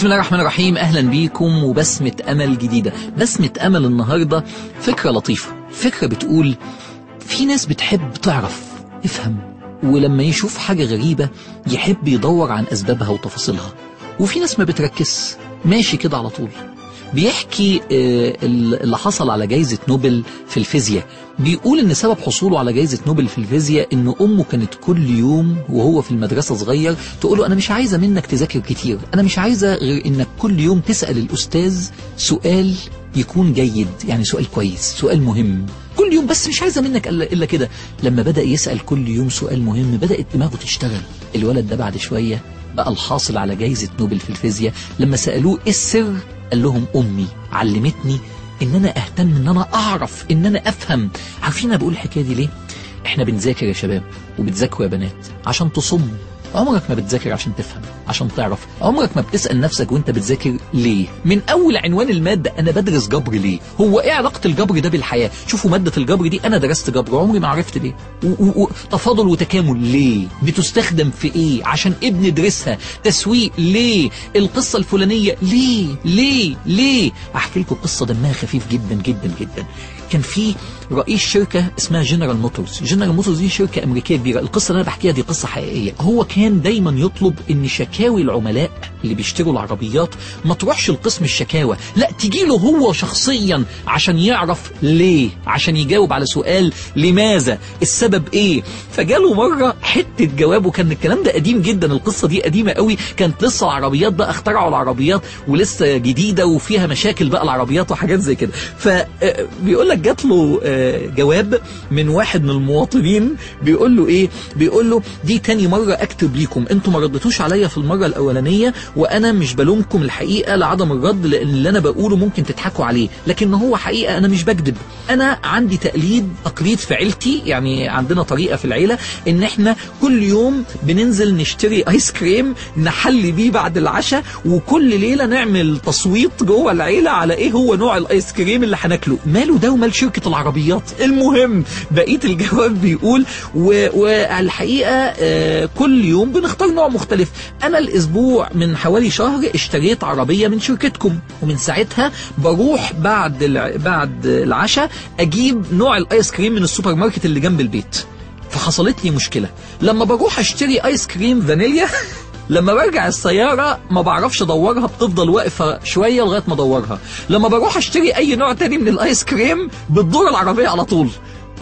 بسم الله الرحمن الرحيم. أهلا بيكم وبسمة أمل جديدة. بسمة أمل النهاردة فكرة لطيفة. فكرة بتقول في ناس بتحب تعرف يفهم ولما يشوف حاجة غريبة يحب يدور عن أسبابها وتفاصيلها. وفي ناس ما بتركز. ماشي كده على طول. بيحكي آه، اللي حصل على جايزة نوبل في الفيزياء. بيقول إن سبب حصوله على جايزة نوبل في الفيزياء إن أمه كانت كل يوم وهو في المدرسة صغير تقول له أنا مش عايزة منك تذاكر كتير أنا مش عايزة غير إنك كل يوم تسأل الأستاذ سؤال يكون جيد يعني سؤال كويس سؤال مهم. كل يوم بس مش عايزة منك إلا كده. لما بدأ يسأل كل يوم سؤال مهم بدأت دماغه تشتغل. الولد ده بعد شوية بقى الحاصل على جايزة نوبل في الفيزياء. لما سألوه إيه السر قال لهم أمي علمتني ان أنا أهتم إن أنا أعرف إن أنا أفهم. عارفين أنا بقول الحكاية دي ليه؟ إحنا بنذاكر يا شباب وبتذاكروا يا بنات عشان تصم عمرك ما بتذاكر عشان تفهم. عشان تعرف. عمرك ما بتسأل نفسك وانت بتذاكر ليه. من أول عنوان المادة أنا بدرس جبر ليه. هو إيه علاقة الجبر ده بالحياة؟ شوفوا مادة الجبر دي أنا درست جبر عمري ما عرفت ليه تفاضل وتكامل ليه؟ بتستخدم في إيه؟ عشان إيه بندرسها تسويق ليه؟ القصة الفلانية ليه؟ ليه؟ ليه؟ أحكي لكم قصة دمها خفيف جدا جدا جدا. كان في رئيس شركة اسمها جنرال موتورز جنرال موتورز دي شركة أمريكية كبيرة. القصة اللي أنا بحكيها دي قصة حقيقية. هو كان دايما يطلب إن شكاوي العملاء اللي بيشتروا العربيات ما تروحش لقسم الشكاوى لا تجي له هو شخصيا عشان يعرف ليه عشان يجاوب على سؤال لماذا السبب إيه. فجاله مرة حتة جواب وكان الكلام ده قديم جدا القصة دي قديمة قوي كانت لسه العربيات بقى اخترعوا العربيات ولسه جديدة وفيها مشاكل بقى العربيات وحاجات زي كده. فبيقول لك جات له آه، جواب من واحد من المواطنين بيقول له إيه؟ بيقول له دي تاني مرة أكتب ليكم أنتوا ما ردتوش عليا في المرة الأولانية وأنا مش بلومكم الحقيقة لعدم الرد لأن اللي أنا بقوله ممكن تضحكوا عليه. لكن هو حقيقة أنا مش بكذب. أنا عندي تقليد تقليد في عيلتي يعني عندنا طريقة في العيلة إن إحنا كل يوم بننزل نشتري ايس كريم نحلي بيه بعد العشاء وكل ليلة نعمل تصويت جوه العيلة على إيه هو نوع الايس كريم اللي هناكله. ماله ده ومال شركة العربيات؟ المهم بقية الجواب بيقول والحقيقة آه، كل يوم بنختار نوع مختلف. أنا الأسبوع من حوالي شهر اشتريت عربية من شركتكم ومن ساعتها بروح بعد. بعد العشاء أجيب نوع الآيس كريم من السوبر ماركت اللي جنب البيت. فحصلت لي مشكلة. لما بروح أشتري آيس كريم فانيليا لما برجع السيارة ما بعرفش أدورها بتفضل واقفة شوية لغاية ما أدورها. لما بروح أشتري أي نوع تاني من الآيس كريم بتدور العربية على طول.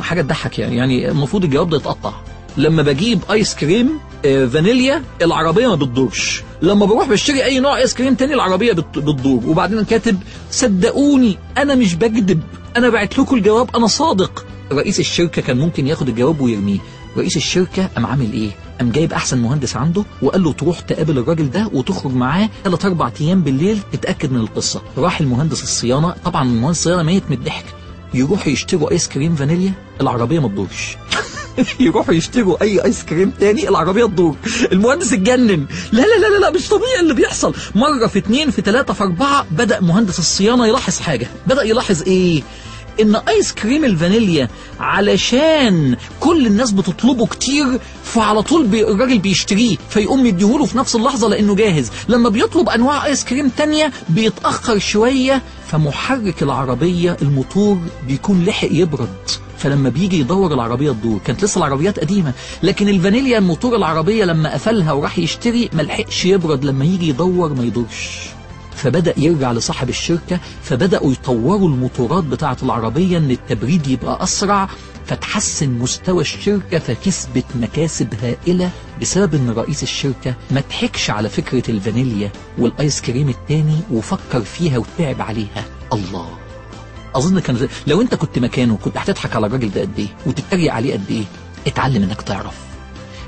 حاجة تضحك يعني يعني المفروض الجواب ده يتقطع. لما بجيب ايس كريم آه، فانيليا العربية ما بتدورش لما بروح بشتري أي نوع ايس كريم تاني العربية بت- بتدور وبعدين كاتب صدقوني أنا مش بكذب أنا بعت لكم الجواب أنا صادق. رئيس الشركة كان ممكن ياخد الجواب ويرميه. رئيس الشركة قام عامل إيه؟ قام جايب أحسن مهندس عنده وقال له تروح تقابل الراجل ده وتخرج معاه ثلاث أربع أيام بالليل تتأكد من القصة. راح المهندس الصيانة طبعا المهندس الصيانة ميت من الضحك. يروحوا يشتروا ايس كريم فانيليا العربية ما تدورش يروحوا يشتروا أي ايس كريم تاني العربية تدور. المهندس اتجنن. لا لا لا لا, مش طبيعي اللي بيحصل. مرة في اتنين في تلاتة في أربعة بدأ مهندس الصيانة يلاحظ حاجة. بدأ يلاحظ إيه؟ إن ايس كريم الفانيليا علشان كل الناس بتطلبه كتير فعلى طول بي الراجل بيشتريه فيقوم يديهوله في نفس اللحظة لأنه جاهز. لما بيطلب أنواع ايس كريم تانية بيتأخر شوية فمحرك العربية الموتور بيكون لحق يبرد. فلما بيجي يدور العربية تدور. كانت لسه العربيات قديمة. لكن الفانيليا موتور العربية لما قفلها وراح يشتري ملحقش يبرد. لما يجي يدور ما يدورش. فبدأ يرجع لصاحب الشركة. فبدأوا يطوروا الموتورات بتاعة العربية إن التبريد يبقى أسرع. فتحسن مستوى الشركة فكسبت مكاسب هائلة بسبب إن رئيس الشركة ما ضحكش على فكرة الفانيليا والآيس كريم التاني وفكر فيها وتعب عليها. الله. أظن كان لو أنت كنت مكانه كنت هتضحك على الراجل ده قد إيه؟ وتتريق عليه قد إيه؟ اتعلم إنك تعرف.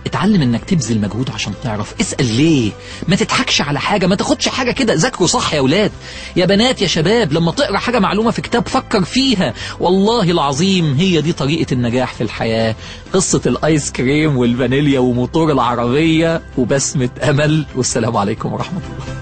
اتعلم إنك تبذل مجهود عشان تعرف. اسأل ليه؟ ما تضحكش على حاجة ما تاخدش حاجة كده. ذاكروا صح يا ولاد يا بنات يا شباب لما تقرأ حاجة معلومة في كتاب فكر فيها. والله العظيم هي دي طريقة النجاح في الحياة. قصة الآيس كريم والفانيليا وموتور العربية وبسمة أمل. والسلام عليكم ورحمة الله.